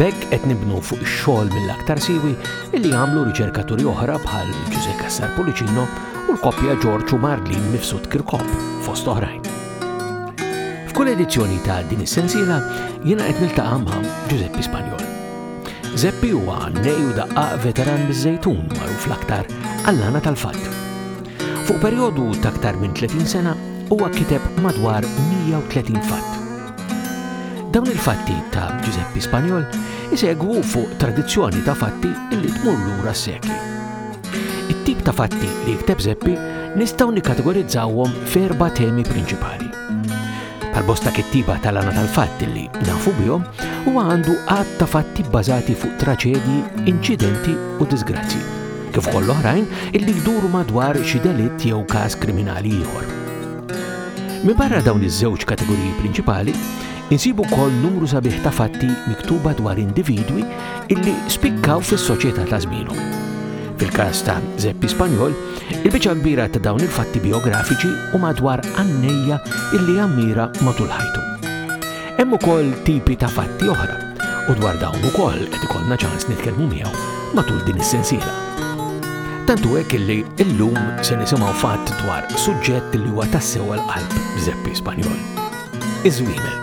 B'hekk qed nibnu fuq ix-xogħol mill-aktar siewi li għamlu riċerkaturi oħra bħal Ġużè Cassar Pullicino u l-koppja Ġorġ u Marlene Mifsud Kirkop, fost oħrajn. F'kull edizzjoni ta' din is-sensiela jiena qed niltaqa' ma' Ġużeppi Spanjol. Zeppi huwa nej u daqqa veteran biż-żejtun magħruf l-aktar għallana tal-fatt. Fuq perjodu ta' aktar minn 30 sena huwa kiteb madwar 130 fatt. Dawn il-fatti ta' Ġużeppi Spanjol isegwu fuq tradizzjoni ta' fatti li tmur lura s-sekli. It-tip ta' fatti li jikteb Zeppi nistgħu nikkategorizzawhom f'erba' temi prinċipali. Pal-bosta kittiba tal-għana tal-fatti li nafu bihom, huwa għandu għad ta' fatti bbażati fuq traċedji, inċidenti u disgrazzi, kif ukoll oħrajn illi jduru madwar xi delitt jew każ kriminali ieħor. Minbarra dawn iż-żewġ kategoriji prinċipali, insibu wkoll numru sabiħ ta' fatti miktuba dwar individwi illi spikkaw fis-soċjetà ta' żmienhom. Fil-każ ta' Żeppi Spanjol, il-biċċa kbira ta' dawn il-fatti bijografiċi huma dwar għannejja illi ammira matul ħajtu. Hemm ukoll tipi ta' fatti oħra u dwar dawn ukoll qed ikollna ċans nitkellmu miegħu matul din is-sensiela. Tantu hekk illi illum se nisimgħu fatt dwar suġġett li huwa tassew qalb Zeppi Spanjol. Iż-żwiemel,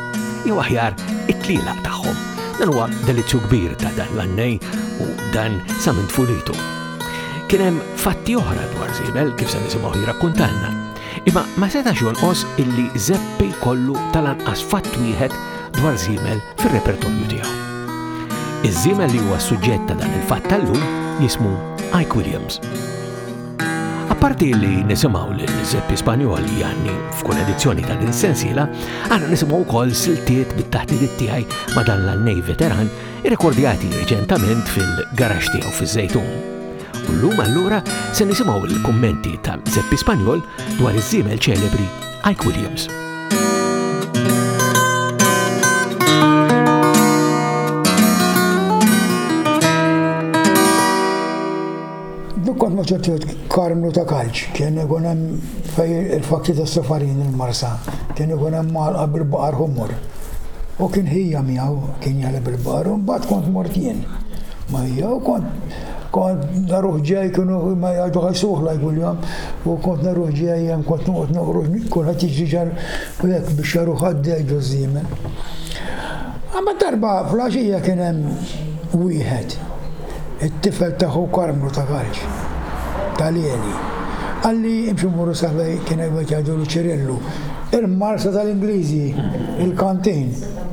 jew aħjar it-tlielaq tagħhom. Dan huwa delizzju kbir ta' dan l-annej u dan sa minn tfulitu. Kien hemm fatti oħra dwar żiebel kif se nisimgħu jirrakkuntalna Imma ma setax jonqos illi Zeppi kollu tal-anqas fatt wieħed dwar żiemel fir-repertorju tiegħu. Iż-żiemel li huwa suġġett ta' dan il-fatt tal-lum jismu Ike Williams. Apparti li nisimgħu li Zeppi Spanjol janni f'kull edizzjoni ta' din sensiela, għandna nisimgħu wkoll siltiet bit-taħdidiet tiegħi ma' dan l-annej veteran irrekordjati reċentament fil-garax tiegħu fiż-Żejtun. U llum allura se nisimgħu l-kummenti ta' Seppi Spanjol dwar iż-żiemel ċelebri Ike Williams. Kont maċertiet karmlu ta' kalċ, kien ikun hemm fej il-fakki ta' safarin il-marsa, kien ikun hemm malqa bil-baqar humor. U kien ħija miegħu kien jala bil-baqar, u mbagħad kont mortien. Ma hija u kont kont naruħ ġej kienu ma jgħidu ħajsuħ la jgulhom u kont naruħ ġej hemm kont noqgħod noħroġ kulħadd jiġi ġar u jekk biex jaruħ għaddej do żiemel. Għamma darba fl-għaxija kien hemm wieħed it-tifel taħu karmlu ta' kalċ tal-jeli. Għalli imxu murru saħbej kien għajbet jgħidu l-ċirillu il-marsa tal-Ingliżi, il-kantin.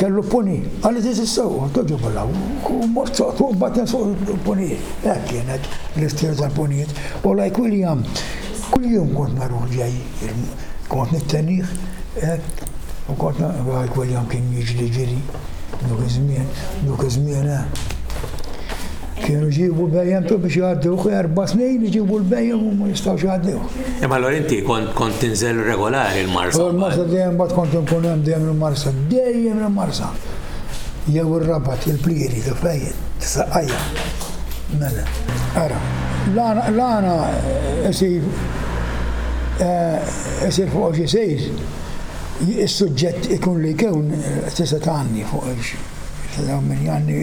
Kellu puni, għalli tiġi s-sewq, toġibu l-għaw, u mort soqtu, u bat nesuq il-punijiet. Ek kienet l-istil tal-punijiet. U like William, kull jum kont naruħ ġej, kont nittennih, ek, u kont naruħ like William kien jiġri ġiri, dak iż-żmien, dak iż-żmien, eh. Kienu ġibu bejjem tu biex jgħadduh erba snin iġibu l-bejjem u ma jistgħux jgħadduh. Imma l inti kont tinżel regolari l-marsa. U l-marsa dejjem bat kont nkun hemm dejjem il-marsa, dejjem il-marsa. Jew ir-rabat, il-plieri, ta' fejn, t-saqqajja. Mela, ara, l-għana isir eh, isir fuq xi sejr, is-suġġett ikun li kewn tista' tgħanni fuq Hawn min jgħanni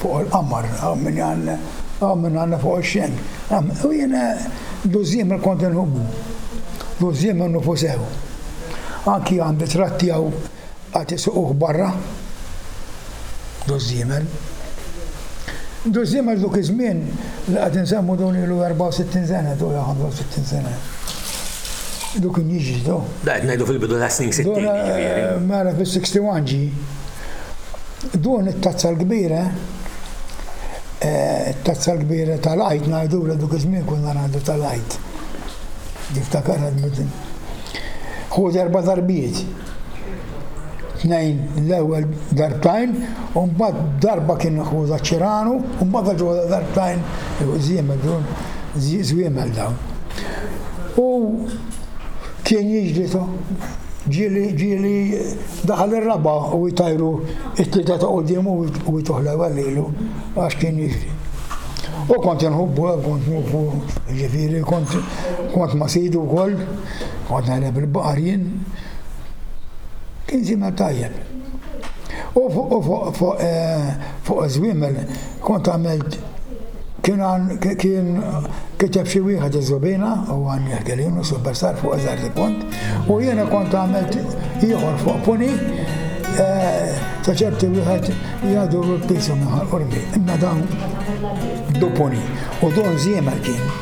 fuq il-qamar, hawn min jgħanni hawn min jgħanni fuq ix-xemx. U jiena dużiem il-kont inħubbu. Dużiem innufu sew. Anki għandi tratti hawn għad isuquh barra. Dużiemel. Dużiemel duk iż-żmien li qed insemmu dun ilu 64 sena, dun 65 sena. Du kien jiġi do. Da qed ngħidu fil-bidu ta' snin 60 jiġifieri. Eh, mara fis-61 ġi. Dun it-tazza l-kbira eh, it-tazza l-kbira tal-għajt ngħidu l duk iż-żmien kunna ngħidu tal-għajt. Niftakar għad Hu darba darbiet. tnejn l-ewwel darbtajn u mbagħad darba kien ħuża ċiranu u mbagħad ġewwa darbtajn żiemel dun żwiemel dawn. U kien jiġri ġili ġili daħal ir-raba u jtajru it-tlieta ta' qudiem u jtuħla għallilu għax kien jiġri. U kont nħubbu kont nħubbu ġifieri kont kont ma sidu wkoll Kont naħdem fil-baħar jien. Kien żiemel tajjeb. U fuq iż-żwiemel eh, kont għamilt kien kiteb xi wieħed iż-żubina u għan jahdelin u superstar fuq eżar li kont. U jiena kont għamilt ieħor fuq puni eh, ta' ċerti wieħed jgħadu l-pisu minħal qorbi. Imma dawn dupuni u don ziemel kien.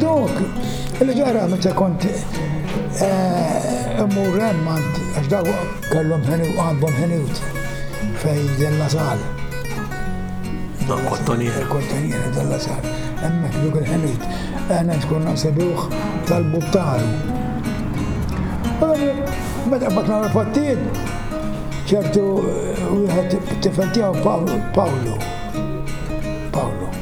Dawk li ġara meta kont eh, immur hemm għand għax daw kellhom ħeniw għandhom ħeniwt fej della sal. Kottoniera. Kottoniera della sal. Hemmhekk duk il-ħeniwt. Aħna tkun naqsebuh tal-buttaru. Meta bat nara fattijiet, ċertu eh, wieħed tifel tiegħu Pawlu. Pawlu.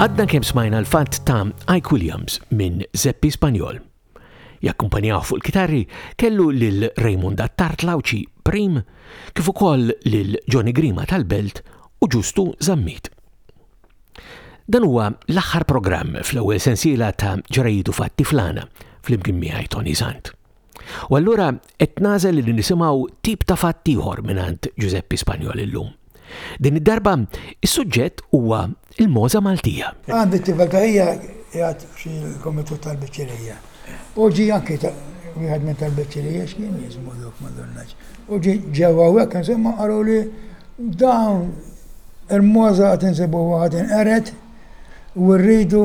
Għadna kemm smajna l-fatt ta' Ike Williams minn Zeppi Spanjol. Jakkumpanjawh fuq il-kitarri kellu lil Raymond Attard Lawċi prim kif ukoll lil Johnny Grima tal-Belt u Ġustu Zammit. Dan huwa l-aħħar programm fl-ewwel sensiela ta' Ġrajjiet u Fatti fl-Għana flimkien miegħi Toni Sant. U allura qed nażel li nisimgħu tip ta' fatt ieħor mingħand Ġużeppi Spanjol illum. Din id-darba is-suġġett huwa l-moża Maltija. Għandi t-tifel hija jgħat xi komitu tal-biċċerija. U ġi anki wieħed minn tal-biċċerija x'kien jismu dok ma donnax. U ġi ġewwa hekk insomma qalu li dawn il-moża qed insibu waħed inqered u rridu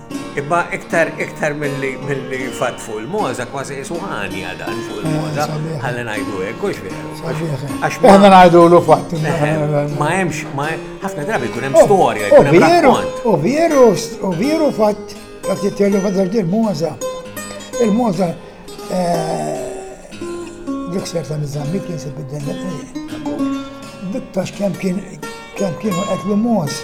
Imma iktar iktar milli milli fatt fuq il-moza, kważi jisu ħani għadan fuq eh, il-moza, ħalli ngħidu hekk, hux veru. Għax ma ngħidu l fatt. Eh, eh, ma hemmx, ma ħafna drabi jkun hemm oh, storja, jkun hemm rakkont. U veru, u veru fatt, qed jitkellem fatt il-moza. Il-moza dik serta miż-żammi kien se bidden. Dik tax kemm kien kemm kienu qed l-moz.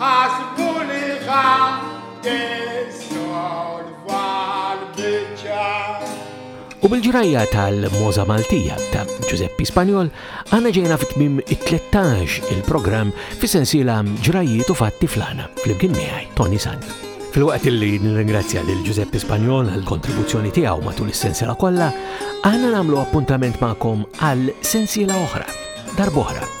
Ħasbu li ħa tissolva l-biċċa. U bil-ġrajja tal-Moza Maltija ta' Giuseppe Spanjol għana ġejna fit-tmim 13 il-programm fi sensiela ġrajjiet u fatti flana fl-imkien miħaj Tony Sant. Fil-waqt li nirringrazzja lil Giuseppe Spanjol għal kontribuzzjoni tiegħu matul is-sensiela kollha, aħna nagħmlu appuntament magħkom għal sensiela oħra, darbohra.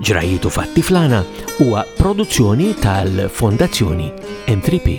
Ġrajjiet u Fatti Flana huwa produzzjoni tal-Fondazzjoni M3P.